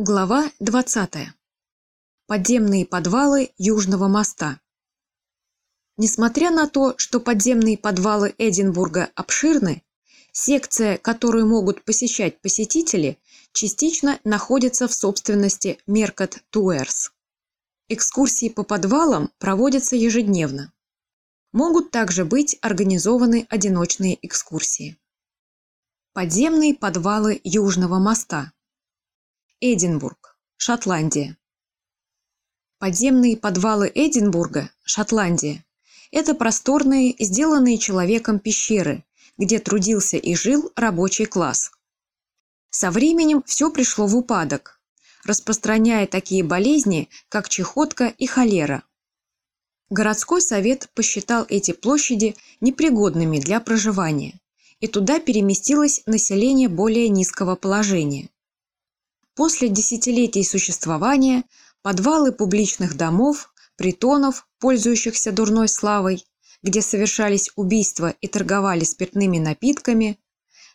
Глава 20. Подземные подвалы Южного моста. Несмотря на то, что подземные подвалы Эдинбурга обширны, секция, которую могут посещать посетители, частично находится в собственности Меркат Туэрс. Экскурсии по подвалам проводятся ежедневно. Могут также быть организованы одиночные экскурсии. Подземные подвалы Южного моста – Эдинбург, Шотландия. Подземные подвалы Эдинбурга, Шотландия – это просторные, сделанные человеком пещеры, где трудился и жил рабочий класс. Со временем все пришло в упадок, распространяя такие болезни, как чехотка и холера. Городской совет посчитал эти площади непригодными для проживания, и туда переместилось население более низкого положения. После десятилетий существования подвалы публичных домов, притонов, пользующихся дурной славой, где совершались убийства и торговали спиртными напитками,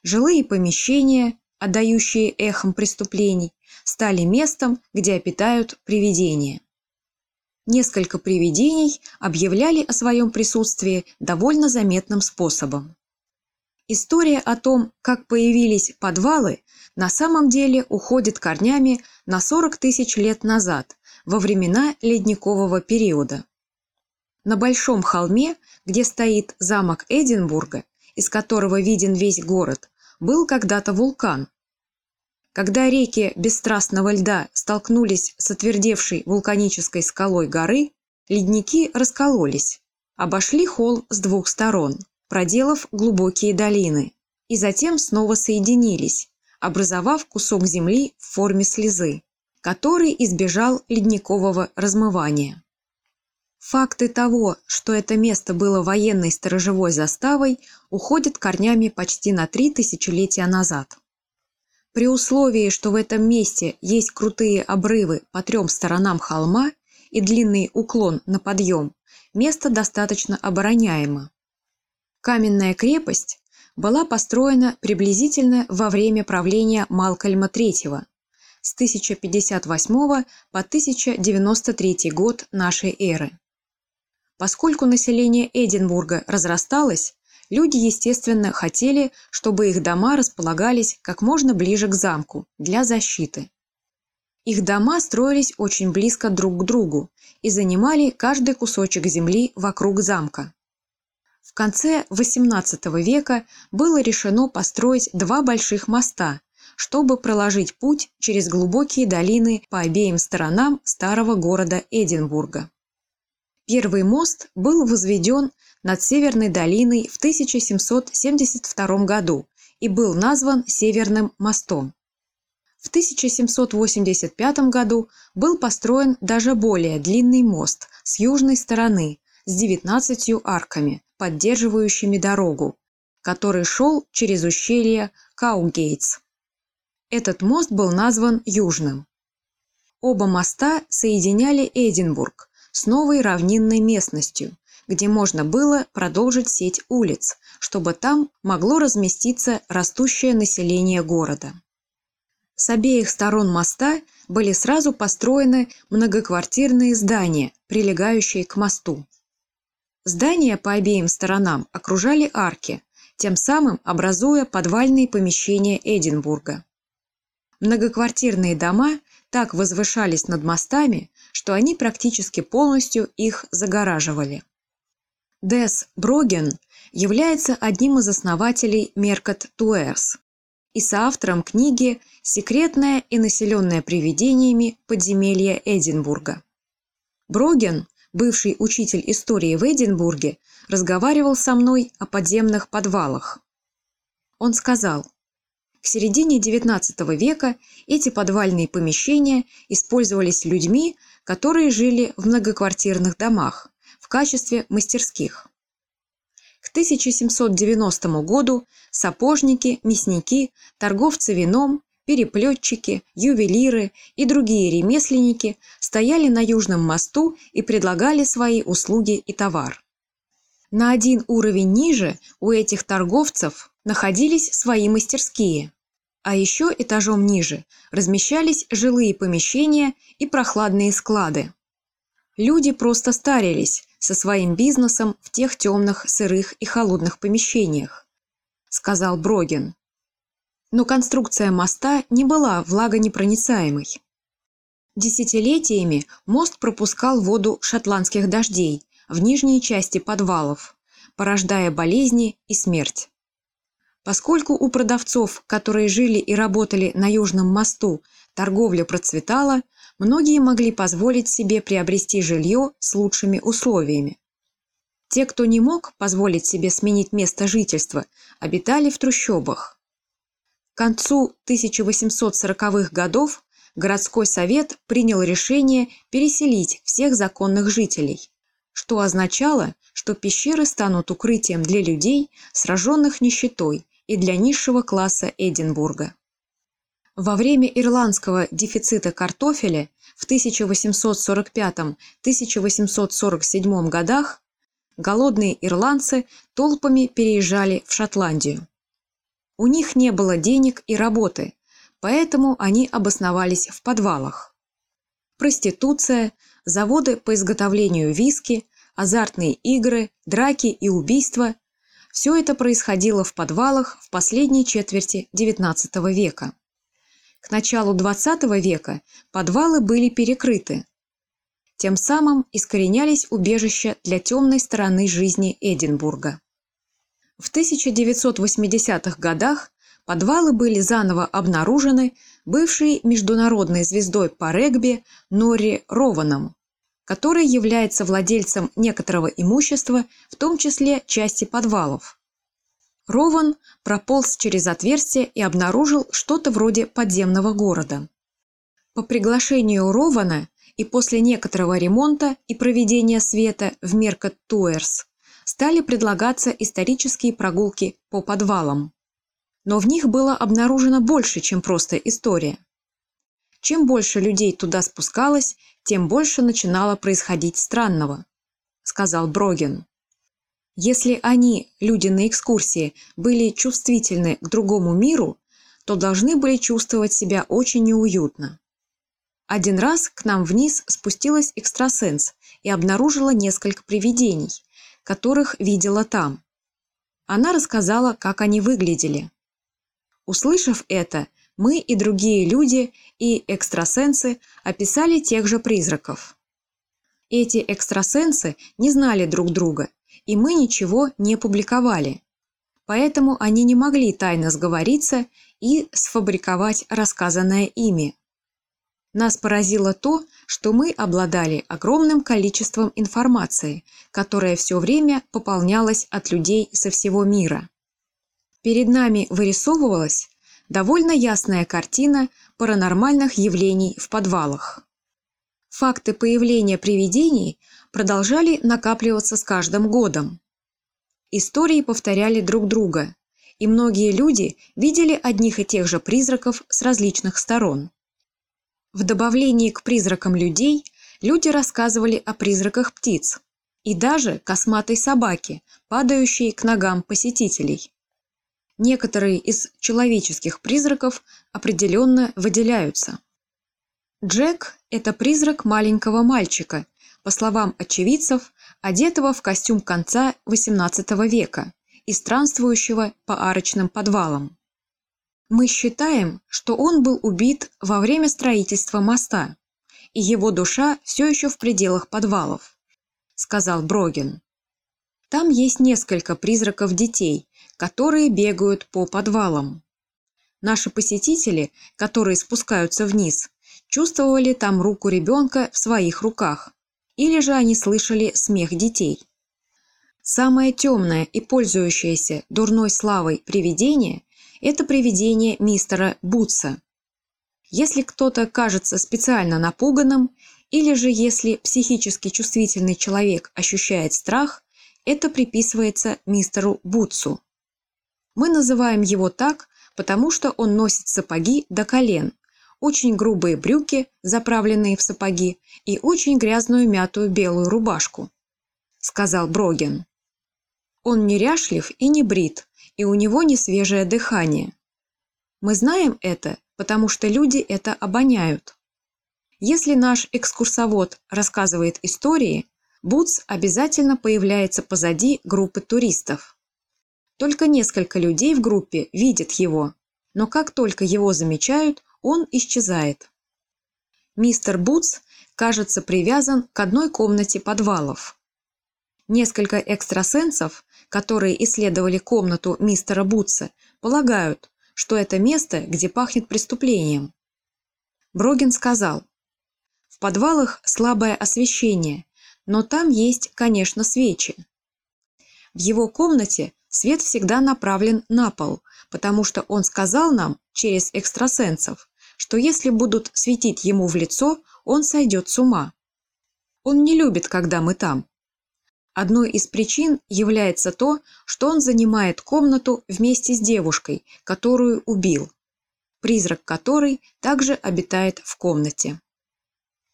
жилые помещения, отдающие эхом преступлений, стали местом, где обитают привидения. Несколько привидений объявляли о своем присутствии довольно заметным способом. История о том, как появились подвалы, на самом деле уходит корнями на 40 тысяч лет назад, во времена ледникового периода. На Большом холме, где стоит замок Эдинбурга, из которого виден весь город, был когда-то вулкан. Когда реки бесстрастного льда столкнулись с отвердевшей вулканической скалой горы, ледники раскололись, обошли холм с двух сторон – проделав глубокие долины, и затем снова соединились, образовав кусок земли в форме слезы, который избежал ледникового размывания. Факты того, что это место было военной сторожевой заставой, уходят корнями почти на три тысячелетия назад. При условии, что в этом месте есть крутые обрывы по трем сторонам холма и длинный уклон на подъем, место достаточно обороняемо. Каменная крепость была построена приблизительно во время правления Малкольма III с 1058 по 1093 год нашей эры. Поскольку население Эдинбурга разрасталось, люди, естественно, хотели, чтобы их дома располагались как можно ближе к замку для защиты. Их дома строились очень близко друг к другу и занимали каждый кусочек земли вокруг замка. В конце XVIII века было решено построить два больших моста, чтобы проложить путь через глубокие долины по обеим сторонам старого города Эдинбурга. Первый мост был возведен над Северной долиной в 1772 году и был назван Северным мостом. В 1785 году был построен даже более длинный мост с южной стороны с 19 арками, поддерживающими дорогу, который шел через ущелье Каугейтс. Этот мост был назван Южным. Оба моста соединяли Эдинбург с новой равнинной местностью, где можно было продолжить сеть улиц, чтобы там могло разместиться растущее население города. С обеих сторон моста были сразу построены многоквартирные здания, прилегающие к мосту. Здания по обеим сторонам окружали арки, тем самым образуя подвальные помещения Эдинбурга. Многоквартирные дома так возвышались над мостами, что они практически полностью их загораживали. Дес Броген является одним из основателей Меркат Туэрс и соавтором книги «Секретное и населенное привидениями подземелье Эдинбурга». Броген бывший учитель истории в Эдинбурге, разговаривал со мной о подземных подвалах. Он сказал, к середине XIX века эти подвальные помещения использовались людьми, которые жили в многоквартирных домах в качестве мастерских. К 1790 году сапожники, мясники, торговцы вином переплетчики, ювелиры и другие ремесленники стояли на Южном мосту и предлагали свои услуги и товар. На один уровень ниже у этих торговцев находились свои мастерские. А еще этажом ниже размещались жилые помещения и прохладные склады. Люди просто старились со своим бизнесом в тех темных, сырых и холодных помещениях, сказал Брогин. Но конструкция моста не была влагонепроницаемой. Десятилетиями мост пропускал воду шотландских дождей в нижней части подвалов, порождая болезни и смерть. Поскольку у продавцов, которые жили и работали на Южном мосту, торговля процветала, многие могли позволить себе приобрести жилье с лучшими условиями. Те, кто не мог позволить себе сменить место жительства, обитали в трущобах. К концу 1840-х годов городской совет принял решение переселить всех законных жителей, что означало, что пещеры станут укрытием для людей, сраженных нищетой, и для низшего класса Эдинбурга. Во время ирландского дефицита картофеля в 1845-1847 годах голодные ирландцы толпами переезжали в Шотландию. У них не было денег и работы, поэтому они обосновались в подвалах. Проституция, заводы по изготовлению виски, азартные игры, драки и убийства все это происходило в подвалах в последней четверти XIX века. К началу XX века подвалы были перекрыты. Тем самым искоренялись убежища для темной стороны жизни Эдинбурга. В 1980-х годах подвалы были заново обнаружены бывшей международной звездой по регби Нори Рованом, который является владельцем некоторого имущества, в том числе части подвалов. Рован прополз через отверстие и обнаружил что-то вроде подземного города. По приглашению Рована и после некоторого ремонта и проведения света в Меркат Туэрс стали предлагаться исторические прогулки по подвалам. Но в них было обнаружено больше, чем просто история. Чем больше людей туда спускалось, тем больше начинало происходить странного, сказал Броген. Если они, люди на экскурсии, были чувствительны к другому миру, то должны были чувствовать себя очень неуютно. Один раз к нам вниз спустилась экстрасенс и обнаружила несколько привидений, которых видела там. Она рассказала, как они выглядели. Услышав это, мы и другие люди и экстрасенсы описали тех же призраков. Эти экстрасенсы не знали друг друга, и мы ничего не публиковали. Поэтому они не могли тайно сговориться и сфабриковать рассказанное ими. Нас поразило то, что мы обладали огромным количеством информации, которая все время пополнялась от людей со всего мира. Перед нами вырисовывалась довольно ясная картина паранормальных явлений в подвалах. Факты появления привидений продолжали накапливаться с каждым годом. Истории повторяли друг друга, и многие люди видели одних и тех же призраков с различных сторон. В добавлении к призракам людей люди рассказывали о призраках птиц и даже косматой собаки, падающей к ногам посетителей. Некоторые из человеческих призраков определенно выделяются. Джек – это призрак маленького мальчика, по словам очевидцев, одетого в костюм конца XVIII века и странствующего по арочным подвалам. Мы считаем, что он был убит во время строительства моста, и его душа все еще в пределах подвалов, сказал Броген. Там есть несколько призраков детей, которые бегают по подвалам. Наши посетители, которые спускаются вниз, чувствовали там руку ребенка в своих руках, или же они слышали смех детей. Самое темное и пользующееся дурной славой привидение – это привидение мистера Бутса. Если кто-то кажется специально напуганным, или же если психически чувствительный человек ощущает страх, это приписывается мистеру Бутсу. Мы называем его так, потому что он носит сапоги до колен, очень грубые брюки, заправленные в сапоги, и очень грязную мятую белую рубашку, сказал Броген. Он неряшлив и не брит, и у него не свежее дыхание. Мы знаем это, потому что люди это обоняют. Если наш экскурсовод рассказывает истории, Бутс обязательно появляется позади группы туристов. Только несколько людей в группе видят его, но как только его замечают, он исчезает. Мистер Бутс кажется привязан к одной комнате подвалов. Несколько экстрасенсов, которые исследовали комнату мистера Бутса, полагают, что это место, где пахнет преступлением. Брогин сказал, «В подвалах слабое освещение, но там есть, конечно, свечи. В его комнате свет всегда направлен на пол, потому что он сказал нам через экстрасенсов, что если будут светить ему в лицо, он сойдет с ума. Он не любит, когда мы там. Одной из причин является то, что он занимает комнату вместе с девушкой, которую убил, призрак которой также обитает в комнате.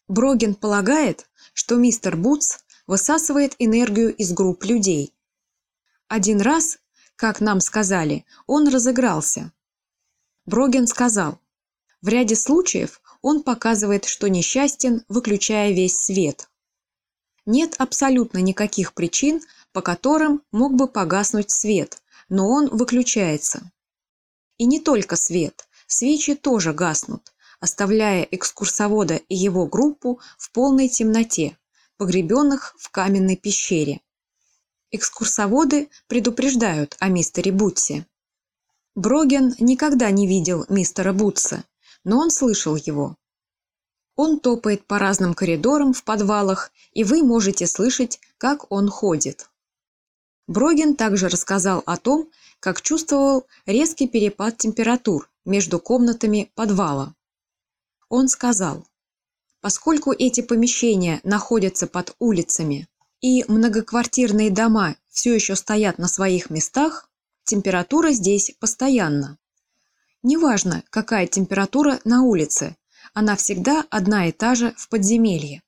Броген полагает, что мистер Бутс высасывает энергию из групп людей. Один раз, как нам сказали, он разыгрался. Броген сказал, в ряде случаев он показывает, что несчастен, выключая весь свет. Нет абсолютно никаких причин, по которым мог бы погаснуть свет, но он выключается. И не только свет, свечи тоже гаснут, оставляя экскурсовода и его группу в полной темноте, погребенных в каменной пещере. Экскурсоводы предупреждают о мистере Бутсе. Броген никогда не видел мистера Бутса, но он слышал его. Он топает по разным коридорам в подвалах, и вы можете слышать, как он ходит. Броген также рассказал о том, как чувствовал резкий перепад температур между комнатами подвала. Он сказал, поскольку эти помещения находятся под улицами и многоквартирные дома все еще стоят на своих местах, температура здесь постоянна. Неважно, какая температура на улице, она всегда одна и та же в подземелье.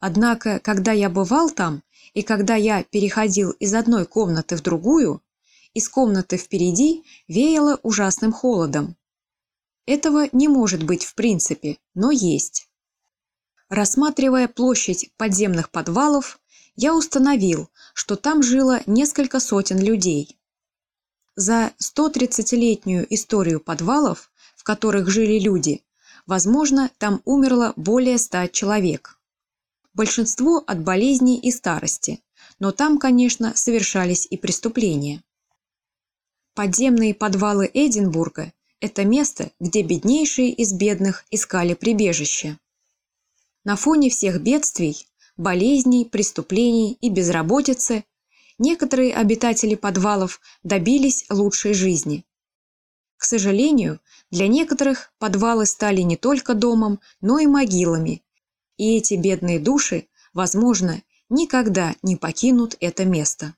Однако, когда я бывал там, и когда я переходил из одной комнаты в другую, из комнаты впереди веяло ужасным холодом. Этого не может быть в принципе, но есть. Рассматривая площадь подземных подвалов, я установил, что там жило несколько сотен людей. За 130-летнюю историю подвалов, в которых жили люди, Возможно, там умерло более ста человек. Большинство от болезней и старости, но там, конечно, совершались и преступления. Подземные подвалы Эдинбурга – это место, где беднейшие из бедных искали прибежище. На фоне всех бедствий, болезней, преступлений и безработицы некоторые обитатели подвалов добились лучшей жизни. К сожалению, для некоторых подвалы стали не только домом, но и могилами, и эти бедные души, возможно, никогда не покинут это место.